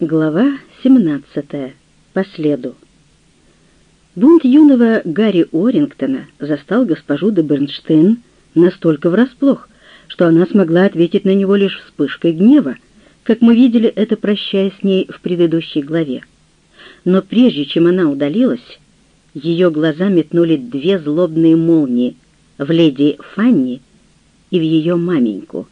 Глава 17. По следу. Бунт юного Гарри Орингтона застал госпожу де Бернштейн настолько врасплох, что она смогла ответить на него лишь вспышкой гнева, как мы видели это, прощаясь с ней в предыдущей главе. Но прежде чем она удалилась, ее глаза метнули две злобные молнии в леди Фанни и в ее маменьку.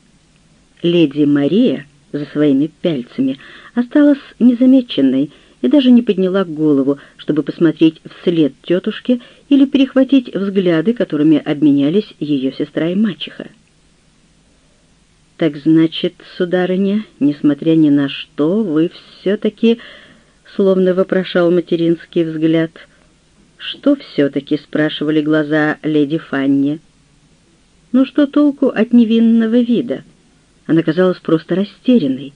Леди Мария за своими пяльцами осталась незамеченной и даже не подняла голову, чтобы посмотреть вслед тетушке или перехватить взгляды, которыми обменялись ее сестра и мачеха. «Так значит, сударыня, несмотря ни на что, вы все-таки...» — словно вопрошал материнский взгляд. «Что все-таки?» — спрашивали глаза леди Фанни. «Ну что толку от невинного вида?» Она казалась просто растерянной,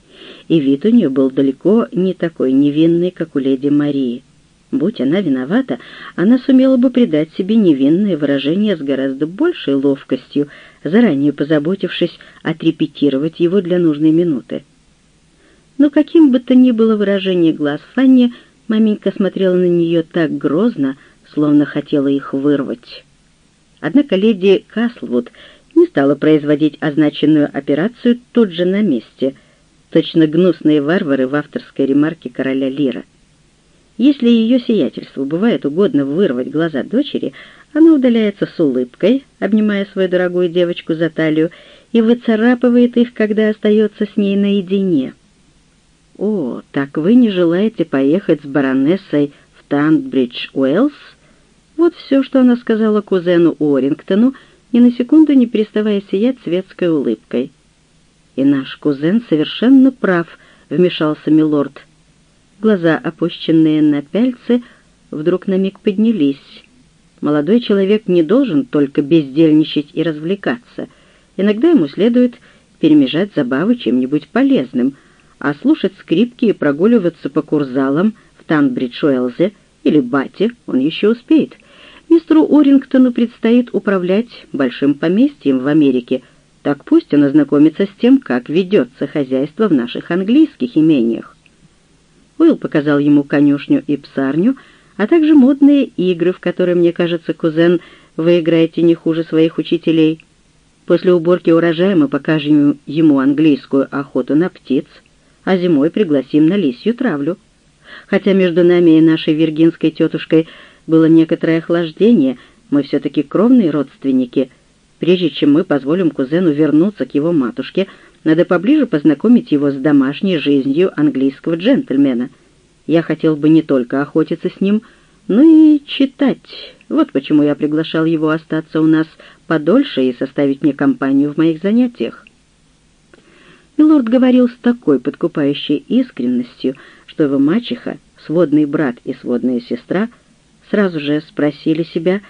и вид у нее был далеко не такой невинный, как у леди Марии. Будь она виновата, она сумела бы придать себе невинное выражение с гораздо большей ловкостью, заранее позаботившись отрепетировать его для нужной минуты. Но каким бы то ни было выражение глаз Фанни, маменька смотрела на нее так грозно, словно хотела их вырвать. Однако леди Каслвуд не стала производить означенную операцию тут же на месте, точно гнусные варвары в авторской ремарке короля Лира. Если ее сиятельству бывает угодно вырвать глаза дочери, она удаляется с улыбкой, обнимая свою дорогую девочку за талию, и выцарапывает их, когда остается с ней наедине. «О, так вы не желаете поехать с баронессой в Танбридж Уэллс?» Вот все, что она сказала кузену Уоррингтону, ни на секунду не переставая сиять светской улыбкой. «И наш кузен совершенно прав», — вмешался милорд, — Глаза, опущенные на пяльцы, вдруг на миг поднялись. Молодой человек не должен только бездельничать и развлекаться. Иногда ему следует перемежать забавы чем-нибудь полезным, а слушать скрипки и прогуливаться по курзалам в Танбридж-Уэлзе или Бате он еще успеет. Мистеру Орингтону предстоит управлять большим поместьем в Америке, так пусть он ознакомится с тем, как ведется хозяйство в наших английских имениях. Уилл показал ему конюшню и псарню, а также модные игры, в которые, мне кажется, кузен, вы играете не хуже своих учителей. После уборки урожая мы покажем ему английскую охоту на птиц, а зимой пригласим на лисью травлю. Хотя между нами и нашей виргинской тетушкой было некоторое охлаждение, мы все-таки кровные родственники. Прежде чем мы позволим кузену вернуться к его матушке, надо поближе познакомить его с домашней жизнью английского джентльмена. Я хотел бы не только охотиться с ним, но и читать. Вот почему я приглашал его остаться у нас подольше и составить мне компанию в моих занятиях. Милорд говорил с такой подкупающей искренностью, что его мачеха, сводный брат и сводная сестра сразу же спросили себя,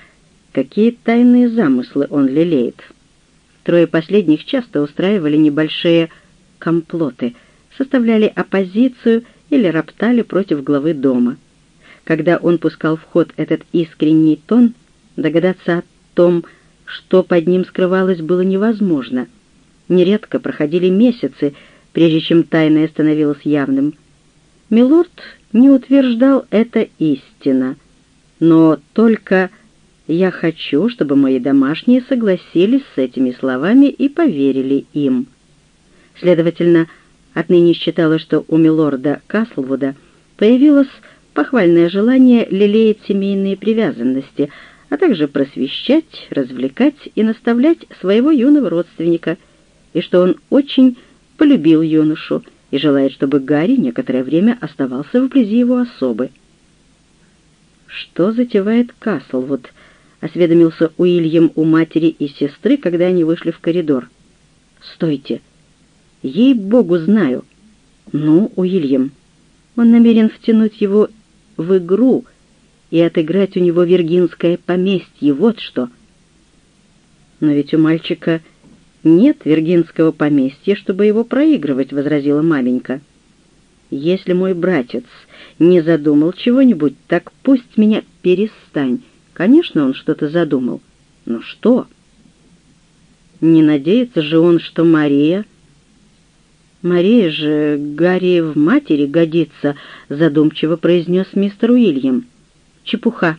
какие тайные замыслы он лелеет. Трое последних часто устраивали небольшие комплоты, составляли оппозицию или роптали против главы дома. Когда он пускал в ход этот искренний тон, догадаться о том, что под ним скрывалось, было невозможно. Нередко проходили месяцы, прежде чем тайное становилось явным. Милорд не утверждал это истина, но только я хочу, чтобы мои домашние согласились с этими словами и поверили им. Следовательно, отныне считала, что у милорда Каслвуда появилось похвальное желание лелеять семейные привязанности, а также просвещать, развлекать и наставлять своего юного родственника, и что он очень полюбил юношу и желает, чтобы Гарри некоторое время оставался вблизи его особы. Что затевает Каслвуд? — осведомился Уильям у матери и сестры, когда они вышли в коридор. «Стойте! Ей-богу, знаю!» «Ну, Уильям, он намерен втянуть его в игру и отыграть у него виргинское поместье, вот что!» «Но ведь у мальчика нет виргинского поместья, чтобы его проигрывать», — возразила маменька. «Если мой братец не задумал чего-нибудь, так пусть меня перестань Конечно, он что-то задумал. Но что? Не надеется же он, что Мария... Мария же Гарри в матери годится», — задумчиво произнес мистер Уильям. «Чепуха.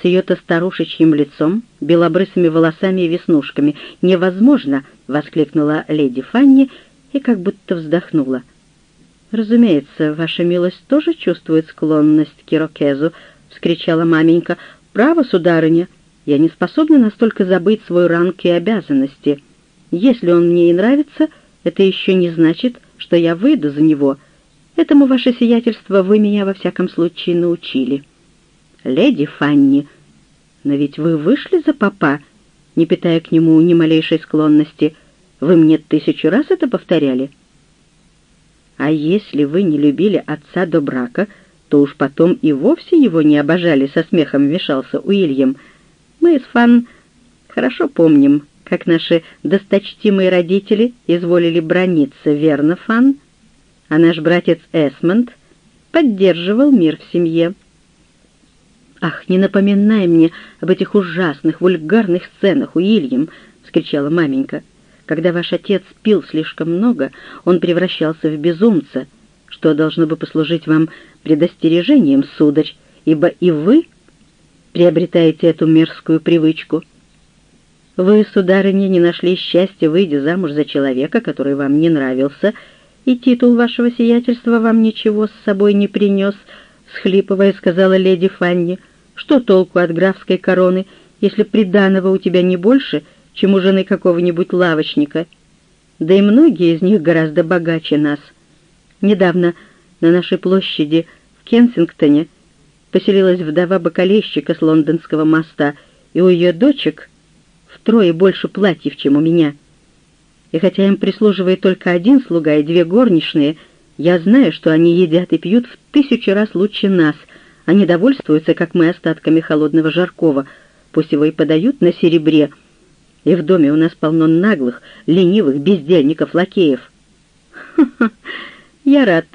С ее-то старушечьим лицом, белобрысыми волосами и веснушками. Невозможно!» — воскликнула леди Фанни и как будто вздохнула. «Разумеется, ваша милость тоже чувствует склонность к ирокезу», — вскричала маменька. «Право, сударыня, я не способна настолько забыть свой ранг и обязанности. Если он мне и нравится, это еще не значит, что я выйду за него. Этому, ваше сиятельство, вы меня во всяком случае научили». «Леди Фанни, но ведь вы вышли за папа, не питая к нему ни малейшей склонности. Вы мне тысячу раз это повторяли». А если вы не любили отца до брака, то уж потом и вовсе его не обожали, со смехом вмешался Уильям. Мы с Фан хорошо помним, как наши досточтимые родители изволили брониться, верно, Фан? А наш братец Эсмонд поддерживал мир в семье. «Ах, не напоминай мне об этих ужасных, вульгарных сценах, Уильям!» — вскричала маменька. Когда ваш отец пил слишком много, он превращался в безумца, что должно бы послужить вам предостережением, сударь, ибо и вы приобретаете эту мерзкую привычку. Вы, сударыня, не нашли счастья, выйдя замуж за человека, который вам не нравился, и титул вашего сиятельства вам ничего с собой не принес, — схлипывая сказала леди Фанни. «Что толку от графской короны, если приданого у тебя не больше, — чем у жены какого-нибудь лавочника. Да и многие из них гораздо богаче нас. Недавно на нашей площади в Кенсингтоне поселилась вдова бокалейщика с лондонского моста, и у ее дочек втрое больше платьев, чем у меня. И хотя им прислуживает только один слуга и две горничные, я знаю, что они едят и пьют в тысячу раз лучше нас. Они довольствуются, как мы, остатками холодного жаркого, пусть его и подают на серебре — и в доме у нас полно наглых, ленивых бездельников-лакеев. «Ха-ха, я рад,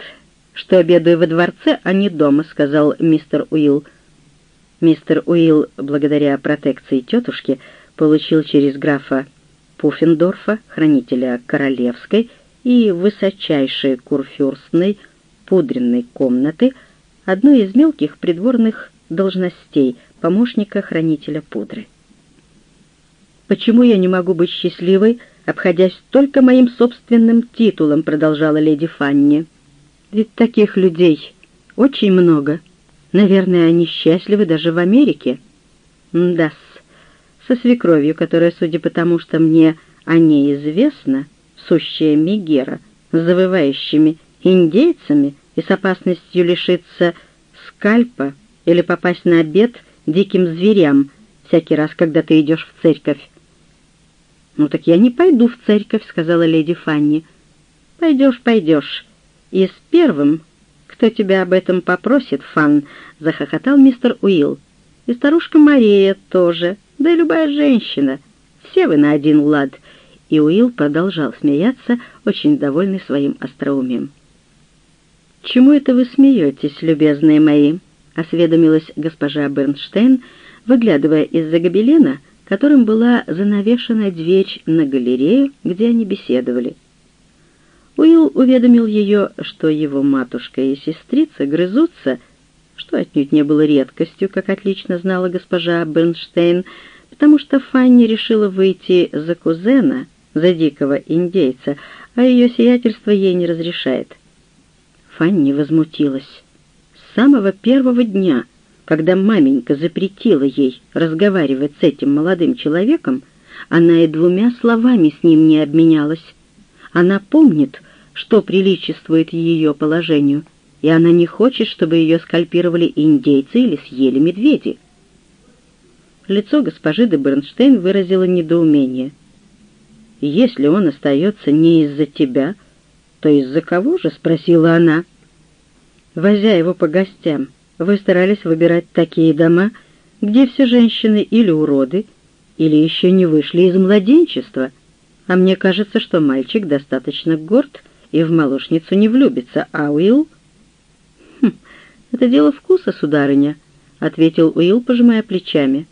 что обедаю во дворце, а не дома», — сказал мистер Уилл. Мистер Уилл, благодаря протекции тетушки, получил через графа Пуффендорфа, хранителя королевской и высочайшей курфюрстной пудренной комнаты, одну из мелких придворных должностей помощника хранителя пудры. «Почему я не могу быть счастливой, обходясь только моим собственным титулом?» — продолжала леди Фанни. «Ведь таких людей очень много. Наверное, они счастливы даже в Америке». «Да-с, со свекровью, которая, судя по тому, что мне о ней известно, сущая Мегера, завывающими индейцами и с опасностью лишиться скальпа или попасть на обед диким зверям всякий раз, когда ты идешь в церковь. «Ну так я не пойду в церковь», — сказала леди Фанни. «Пойдешь, пойдешь. И с первым, кто тебя об этом попросит, Фан», — захохотал мистер Уилл. «И старушка Мария тоже, да и любая женщина. Все вы на один лад». И Уилл продолжал смеяться, очень довольный своим остроумием. «Чему это вы смеетесь, любезные мои?» — осведомилась госпожа Бернштейн, выглядывая из-за гобелена — которым была занавешена дверь на галерею, где они беседовали. Уилл уведомил ее, что его матушка и сестрица грызутся, что отнюдь не было редкостью, как отлично знала госпожа Бернштейн, потому что Фанни решила выйти за кузена, за дикого индейца, а ее сиятельство ей не разрешает. Фанни возмутилась. С самого первого дня — когда маменька запретила ей разговаривать с этим молодым человеком, она и двумя словами с ним не обменялась. Она помнит, что приличествует ее положению, и она не хочет, чтобы ее скальпировали индейцы или съели медведи. Лицо госпожи де Бернштейн выразило недоумение. «Если он остается не из-за тебя, то из-за кого же?» — спросила она. Возя его по гостям, вы старались выбирать такие дома, где все женщины или уроды, или еще не вышли из младенчества, а мне кажется, что мальчик достаточно горд и в молочницу не влюбится, а Уилл... Хм, это дело вкуса, сударыня, — ответил Уилл, пожимая плечами.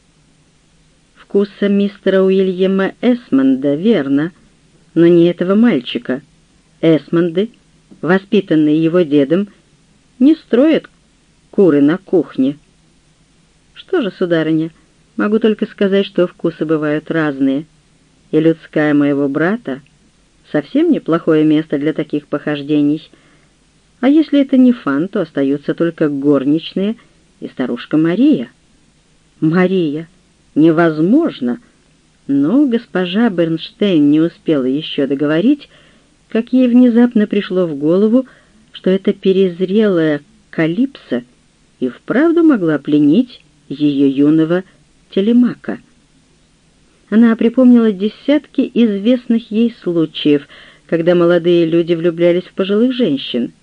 Вкуса мистера Уильяма Эсмонда, верно, но не этого мальчика. Эсмонды, воспитанные его дедом, не строят куры на кухне. Что же, сударыня, могу только сказать, что вкусы бывают разные, и людская моего брата совсем неплохое место для таких похождений. А если это не фан, то остаются только горничные и старушка Мария. Мария! Невозможно! Но госпожа Бернштейн не успела еще договорить, как ей внезапно пришло в голову, что эта перезрелая калипса и вправду могла пленить ее юного телемака. Она припомнила десятки известных ей случаев, когда молодые люди влюблялись в пожилых женщин.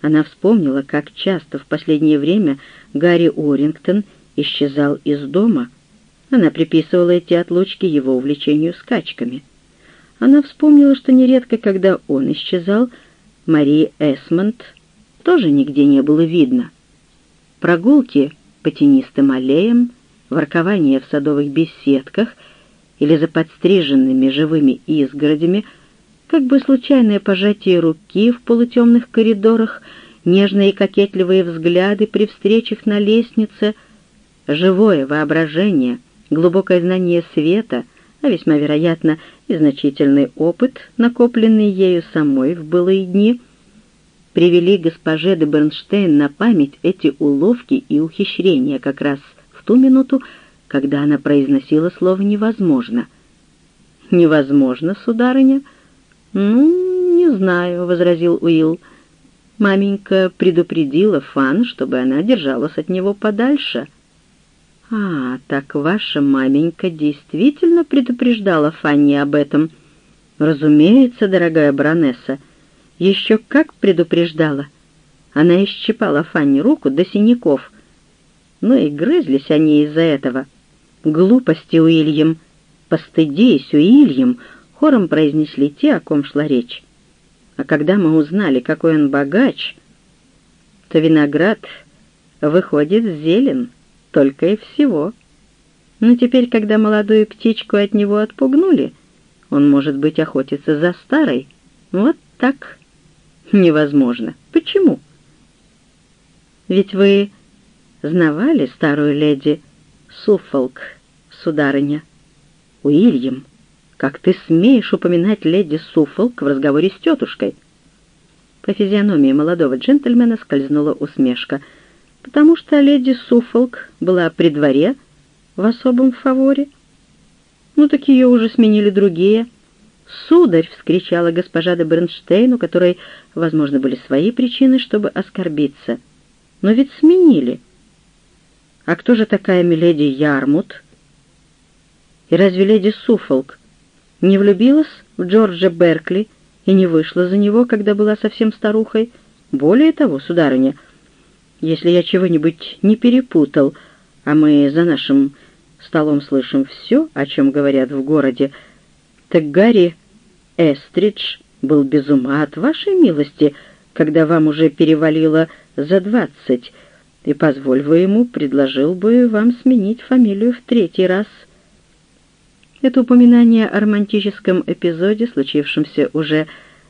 Она вспомнила, как часто в последнее время Гарри Орингтон исчезал из дома. Она приписывала эти отлучки его увлечению скачками. Она вспомнила, что нередко, когда он исчезал, Марии Эсмонд тоже нигде не было видно. Прогулки по тенистым аллеям, воркование в садовых беседках или за подстриженными живыми изгородями, как бы случайное пожатие руки в полутемных коридорах, нежные и кокетливые взгляды при встречах на лестнице, живое воображение, глубокое знание света, а весьма вероятно и значительный опыт, накопленный ею самой в былые дни, привели госпоже де Бернштейн на память эти уловки и ухищрения как раз в ту минуту, когда она произносила слово «невозможно». «Невозможно, сударыня?» «Ну, не знаю», — возразил Уилл. Маменька предупредила Фан, чтобы она держалась от него подальше. «А, так ваша маменька действительно предупреждала Фанни об этом?» «Разумеется, дорогая баронесса. Еще как предупреждала». Она исчипала Фанни руку до синяков. Ну и грызлись они из-за этого. «Глупости, Уильям! Постыдись, Уильям!» — хором произнесли те, о ком шла речь. А когда мы узнали, какой он богач, то виноград выходит зелен только и всего. Но теперь, когда молодую птичку от него отпугнули, он, может быть, охотится за старой. Вот так. Невозможно. Почему? Ведь вы знавали старую леди Суффолк, сударыня? Уильям, как ты смеешь упоминать леди Суффолк в разговоре с тетушкой?» По физиономии молодого джентльмена скользнула усмешка, потому что леди Суффолк была при дворе в особом фаворе. Ну так ее уже сменили другие. «Сударь!» — вскричала госпожа де Бернштейн, у которой, возможно, были свои причины, чтобы оскорбиться. «Но ведь сменили!» «А кто же такая миледи Ярмут?» «И разве леди Суффолк не влюбилась в Джорджа Беркли и не вышла за него, когда была совсем старухой. Более того, сударыня, если я чего-нибудь не перепутал, а мы за нашим столом слышим все, о чем говорят в городе, так Гарри Эстридж был без ума от вашей милости, когда вам уже перевалило за двадцать, и, позволь вы ему, предложил бы вам сменить фамилию в третий раз — это упоминание о романтическом эпизоде, случившемся уже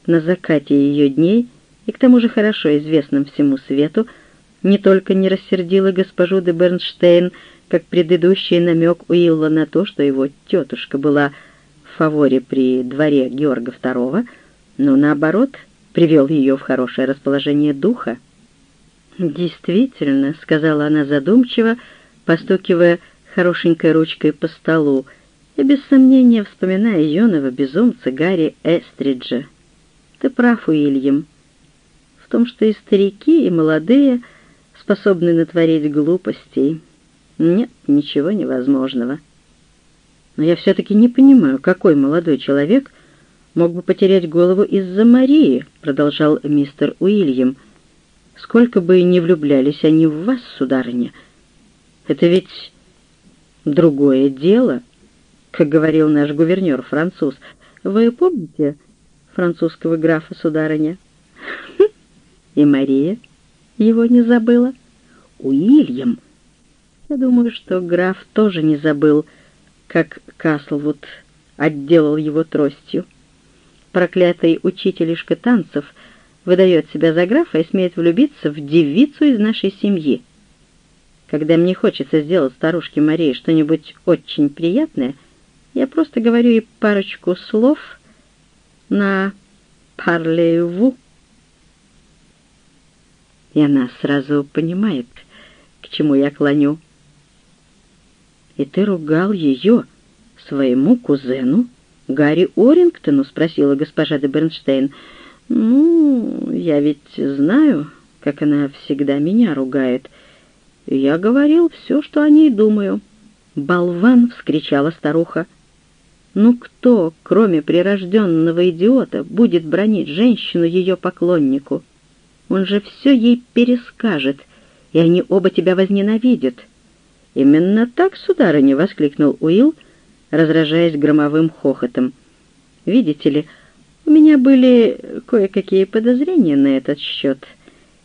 на закате ее дней, и к тому же хорошо известном всему свету, не только не рассердило госпожу де Бернштейн, как предыдущий намек Уилла на то, что его тетушка была фаворе при дворе Георга II, но, наоборот, привел ее в хорошее расположение духа. «Действительно», — сказала она задумчиво, постукивая хорошенькой ручкой по столу, — и без сомнения вспоминая юного безумца Гарри Эстриджа. Ты прав, Уильям, в том, что и старики, и молодые способны натворить глупостей. Нет ничего невозможного. Но я все-таки не понимаю, какой молодой человек мог бы потерять голову из-за Марии, продолжал мистер Уильям. Сколько бы ни влюблялись они в вас, сударыня, это ведь другое дело — как говорил наш гувернер француз. Вы помните французского графа, сударыня? И Мария его не забыла. Уильям. Я думаю, что граф тоже не забыл, как Каслвуд отделал его тростью. проклятый учителишка танцев выдает себя за графа и смеет влюбиться в девицу из нашей семьи. Когда мне хочется сделать старушке Марии что-нибудь очень приятное, я просто говорю ей парочку слов на «парлееву», и она сразу понимает, к чему я клоню. «И ты ругал ее, своему кузену, Гарри Орингтону?» — спросила госпожа де Бернштейн. «Ну, я ведь знаю, как она всегда меня ругает. Я говорил все, что о ней думаю». «Болван!» — вскричала старуха. «Ну кто, кроме прирожденного идиота, будет бронить женщину ее поклоннику? Он же все ей перескажет, и они оба тебя возненавидят». «Именно так, сударыня!» — воскликнул Уилл, разражаясь громовым хохотом. «Видите ли, у меня были кое-какие подозрения на этот счет,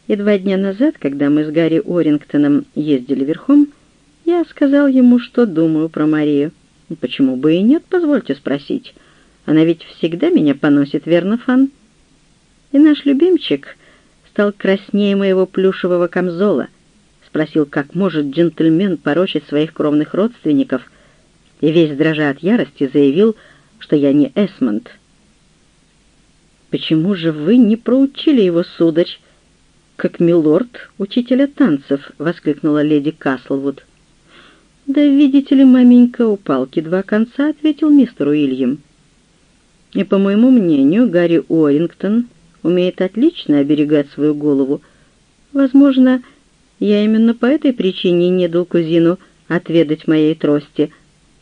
и два дня назад, когда мы с Гарри Орингтоном ездили верхом, я сказал ему, что думаю про Марию. Почему бы и нет, позвольте спросить. Она ведь всегда меня поносит, верно, Фан? И наш любимчик стал краснее моего плюшевого камзола, спросил, как может джентльмен порочить своих кровных родственников, и весь дрожа от ярости заявил, что я не Эсмонд. «Почему же вы не проучили его, сударь, как милорд учителя танцев?» — воскликнула леди Каслвуд. «Да, видите ли, маменька, у палки два конца», — ответил мистер Уильям. «И, по моему мнению, Гарри Уоррингтон умеет отлично оберегать свою голову. Возможно, я именно по этой причине не дал кузину отведать моей трости.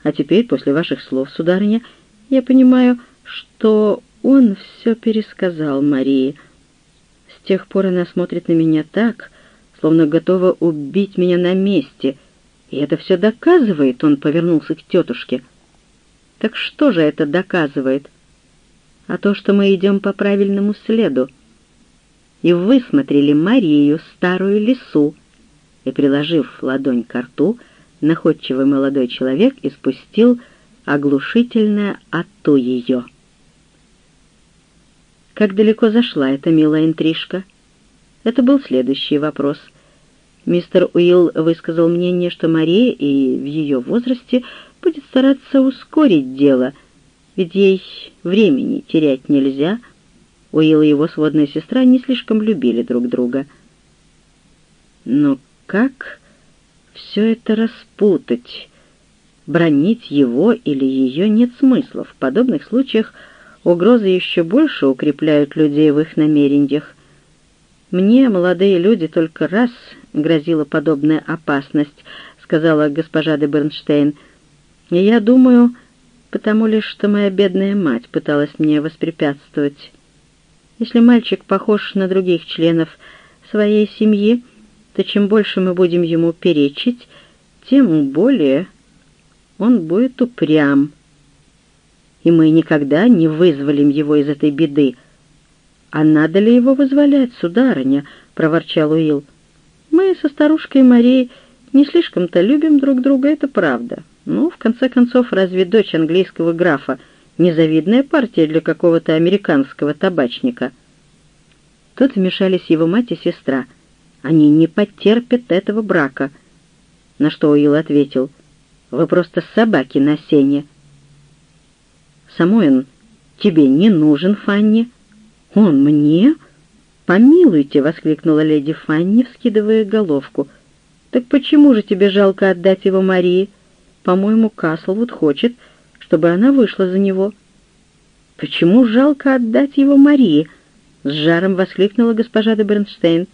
А теперь, после ваших слов, сударыня, я понимаю, что он все пересказал Марии. С тех пор она смотрит на меня так, словно готова убить меня на месте. И это все доказывает, он повернулся к тетушке. Так что же это доказывает? А то, что мы идем по правильному следу. И высмотрели Марию, старую лису, и, приложив ладонь к рту, находчивый молодой человек испустил оглушительное «ату ее». Как далеко зашла эта милая интрижка? Это был следующий вопрос. Мистер Уилл высказал мнение, что Мария и в ее возрасте будет стараться ускорить дело, ведь ей времени терять нельзя. Уилл и его сводная сестра не слишком любили друг друга. Но как все это распутать? Бронить его или ее нет смысла. В подобных случаях угрозы еще больше укрепляют людей в их намерениях. Мне, молодые люди, только раз грозила подобная опасность, сказала госпожа де Бернштейн. И я думаю, потому лишь, что моя бедная мать пыталась мне воспрепятствовать. Если мальчик похож на других членов своей семьи, то чем больше мы будем ему перечить, тем более он будет упрям. И мы никогда не вызволим его из этой беды. «А надо ли его вызволять, сударыня?» — проворчал Уилл. «Мы со старушкой Марией не слишком-то любим друг друга, это правда. Ну, в конце концов, разве дочь английского графа незавидная партия для какого-то американского табачника?» Тут вмешались его мать и сестра — они не потерпят этого брака. На что Уилл ответил, «Вы просто собаки на сене». «Самуэн, тебе не нужен Фанни». «Он мне?» «Помилуйте!» — воскликнула леди Фанни, вскидывая головку. «Так почему же тебе жалко отдать его Марии? По-моему, Каслвуд хочет, чтобы она вышла за него». «Почему жалко отдать его Марии?» — с жаром воскликнула госпожа де Бернштейн.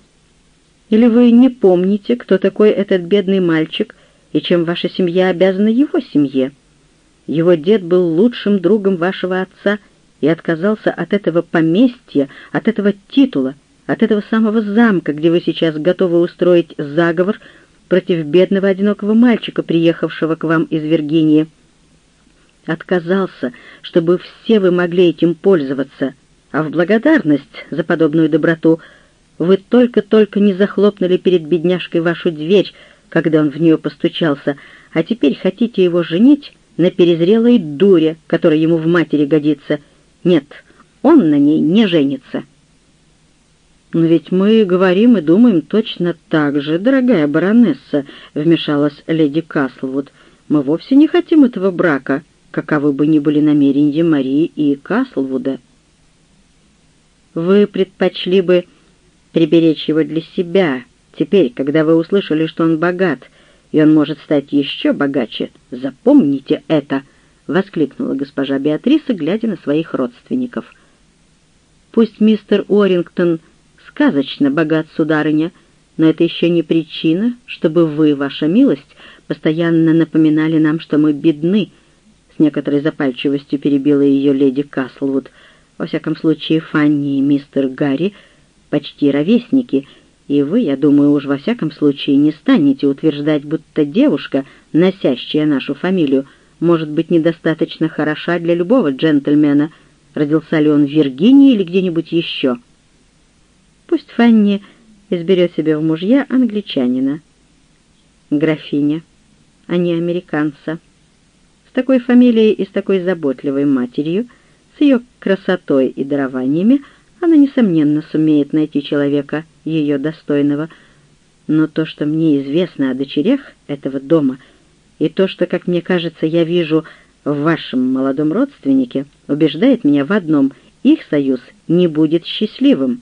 Или вы не помните, кто такой этот бедный мальчик и чем ваша семья обязана его семье? Его дед был лучшим другом вашего отца и отказался от этого поместья, от этого титула, от этого самого замка, где вы сейчас готовы устроить заговор против бедного одинокого мальчика, приехавшего к вам из Виргинии. Отказался, чтобы все вы могли этим пользоваться, а в благодарность за подобную доброту — вы только-только не захлопнули перед бедняжкой вашу дверь, когда он в нее постучался, а теперь хотите его женить на перезрелой дуре, которая ему в матери годится. Нет, он на ней не женится». «Но ведь мы говорим и думаем точно так же, дорогая баронесса», — вмешалась леди Каслвуд. «Мы вовсе не хотим этого брака, каковы бы ни были намерения Марии и Каслвуда». «Вы предпочли бы приберечь его для себя, теперь, когда вы услышали, что он богат, и он может стать еще богаче. Запомните это!» — воскликнула госпожа Беатриса, глядя на своих родственников. «Пусть мистер Уоррингтон сказочно богат, сударыня, но это еще не причина, чтобы вы, ваша милость, постоянно напоминали нам, что мы бедны», — с некоторой запальчивостью перебила ее леди Каслвуд. «Во всяком случае, Фанни и мистер Гарри почти ровесники, и вы, я думаю, уж во всяком случае не станете утверждать, будто девушка, носящая нашу фамилию, может быть недостаточно хороша для любого джентльмена, родился ли он в Виргинии или где-нибудь еще». Пусть Фанни изберет себе в мужья англичанина. Графиня, а не американца. С такой фамилией и с такой заботливой матерью, с ее красотой и дарованиями, она, несомненно, сумеет найти человека, ее достойного. Но то, что мне известно о дочерях этого дома, и то, что, как мне кажется, я вижу в вашем молодом родственнике, убеждает меня в одном — их союз не будет счастливым.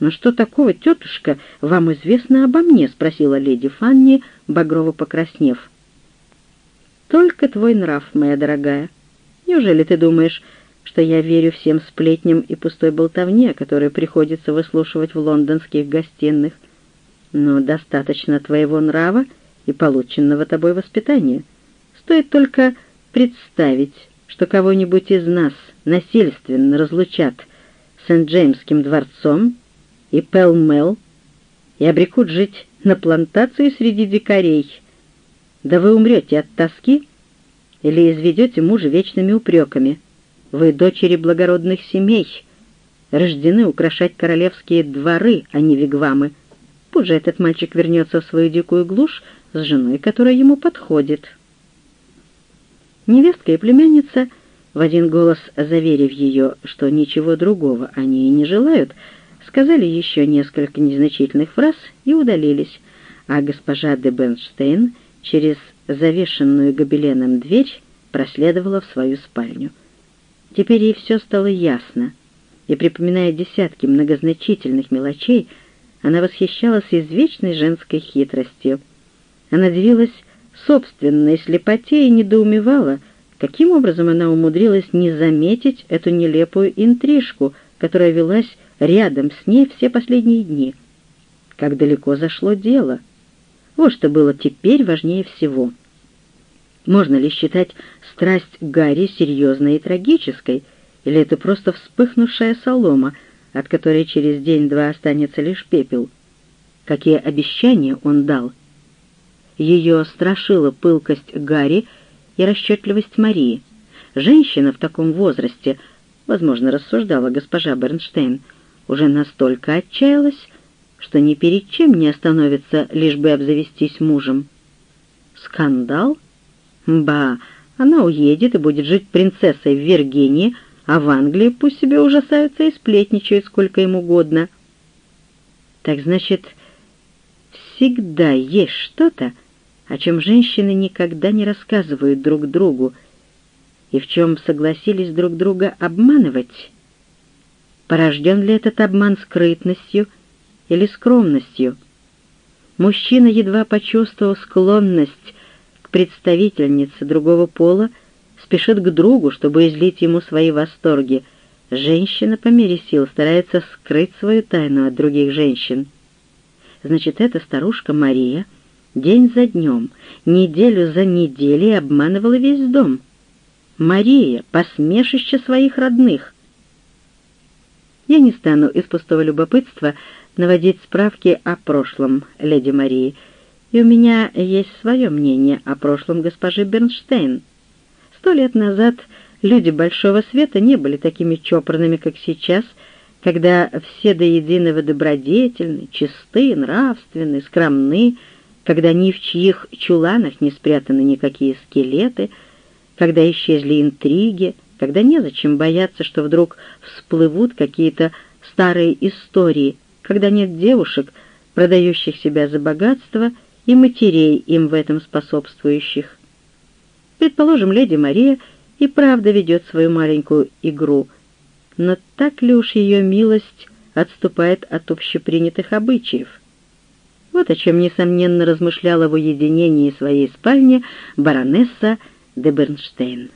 «Но что такого, тетушка, вам известно обо мне?» — спросила леди Фанни, багрово покраснев. «Только твой нрав, моя дорогая. Неужели ты думаешь, что я верю всем сплетням и пустой болтовне, которые приходится выслушивать в лондонских гостиных? Но достаточно твоего нрава и полученного тобой воспитания. Стоит только представить, что кого-нибудь из нас насильственно разлучат с Сент-Джеймским дворцом, и Пэл-Мэл, и обрекут жить на плантации среди дикарей. Да вы умрете от тоски или изведете мужа вечными упреками. Вы дочери благородных семей, рождены украшать королевские дворы, а не вигвамы. Пусть же этот мальчик вернется в свою дикую глушь с женой, которая ему подходит. Невестка и племянница, в один голос заверив ее, что ничего другого они и не желают, сказали еще несколько незначительных фраз и удалились, а госпожа де Бенштейн через завешенную гобеленом дверь проследовала в свою спальню. Теперь ей все стало ясно, и, припоминая десятки многозначительных мелочей, она восхищалась извечной женской хитростью. Она дивилась собственной слепоте и недоумевала, каким образом она умудрилась не заметить эту нелепую интрижку, которая велась рядом с ней все последние дни. Как далеко зашло дело. Вот что было теперь важнее всего. Можно ли считать страсть Гарри серьезной и трагической, или это просто вспыхнувшая солома, от которой через день-два останется лишь пепел? Какие обещания он дал? Ее страшила пылкость Гарри и расчетливость Марии. Женщина в таком возрасте, возможно, рассуждала госпожа Бернштейн, уже настолько отчаялась, что ни перед чем не остановится, лишь бы обзавестись мужем. Скандал? Ба, она уедет и будет жить принцессой в Виргинии, а в Англии пусть себе ужасаются и сплетничают сколько им угодно. Так значит, всегда есть что-то, о чем женщины никогда не рассказывают друг другу и в чем согласились друг друга обманывать. Порожден ли этот обман скрытностью или скромностью? Мужчина, едва почувствовал склонность к представительнице другого пола, спешит к другу, чтобы излить ему свои восторги. Женщина по мере сил старается скрыть свою тайну от других женщин. Значит, эта старушка Мария день за днем, неделю за неделей обманывала весь дом. Мария, посмешище своих родных, я не стану из пустого любопытства наводить справки о прошлом леди Марии, и у меня есть свое мнение о прошлом госпожи Бернштейн. Сто лет назад люди Большого Света не были такими чопорными, как сейчас, когда все до единого добродетельны, чисты, нравственны, скромны, когда ни в чьих чуланах не спрятаны никакие скелеты, когда исчезли интриги, когда незачем бояться, что вдруг всплывут какие-то старые истории, когда нет девушек, продающих себя за богатство, и матерей им в этом способствующих. Предположим, леди Мария и правда ведет свою маленькую игру, но так ли уж ее милость отступает от общепринятых обычаев? Вот о чем, несомненно, размышляла в уединении своей спальни баронесса де Бернштейн.